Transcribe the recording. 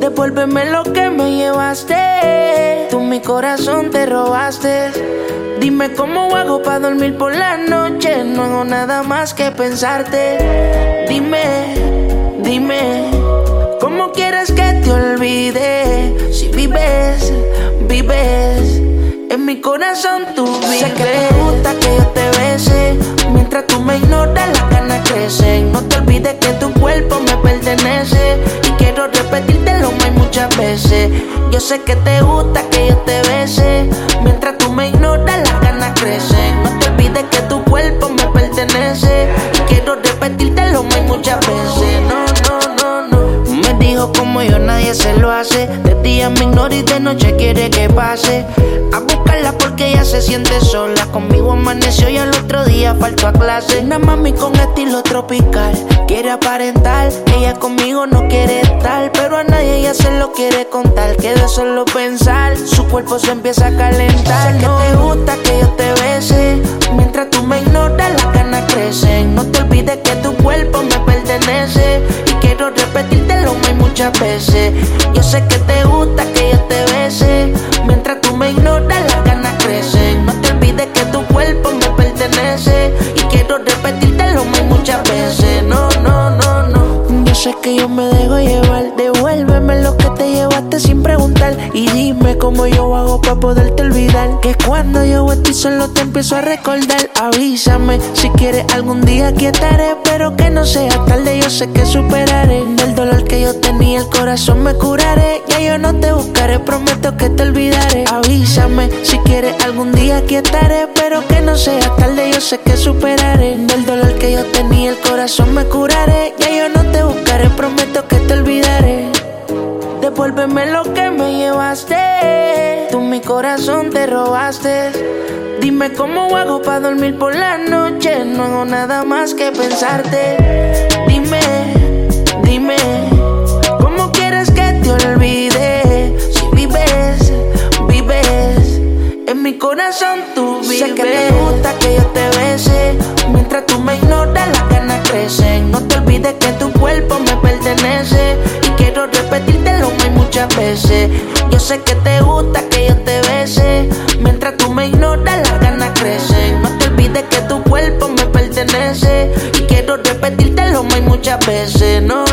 Devuélveme lo que me llevaste. Tú mi corazón te robaste. Dime cómo hago para dormir por la noche. No hago nada más que pensarte. Dime, dime, ¿cómo quieres que te olvide? Si vives, vives. En mi corazón tú vives. Sé que te gusta que yo te bese. Mientras tú me ignoras, las ganas crecen. No te olvides que tu cuerpo me pertenece. Sé que te gusta que yo te bese. Mientras tú me ignoras, las ganas crecen. No te olvides que tu cuerpo me pertenece. Y quiero repetírtelo más muchas veces. Lo hace. De día me ignora y de noche quiere que pase. A buscarla porque ella se siente sola. Conmigo amaneció y al otro día faltó a clase. Una mami con estilo tropical. Quiere aparentar, ella conmigo no quiere estar. Pero a nadie ella se lo quiere contar. Que de solo pensar, su cuerpo se empieza a calentar. Sé que te gusta que yo te bese. Mientras tú me ignoras, las Yo sé que te gusta que yo te bese. Mientras tú me ignoras, las ganas crecen. Cómo yo hago para poderte olvidar. Que cuando yo estoy solo te empiezo a recordar. Avísame si quieres algún día aquí estaré. Pero que no sea tarde, yo sé que superaré. Del dolor que yo tenía, el corazón me curaré. Ya yo no te buscaré, prometo que te olvidaré. Avísame si quieres algún día aquí estaré. Pero que no sea tarde, yo sé que superaré. Del dolor que yo tenía, el corazón me curaré. Ya yo no te buscaré, prometo que te olvidaré. Devuélveme lo que me llevaste. Corazón te robaste. Dime cómo hago para dormir por la noche. No hago nada más que pensarte. Dime, dime, ¿cómo quieres que te olvide? Si vives, vives. En mi corazón tú vives. Sé que te gusta que yo te bese. Mientras tú me ignoras, las ganas crecen. No te olvides que tu cuerpo me pertenece. Y quiero repetírtelo más muchas veces. Yo sé que te gusta que Mientras tú me ignoras, las ganas crecen. No te olvides que tu cuerpo me pertenece. Y quiero repetírtelo más muchas veces. No,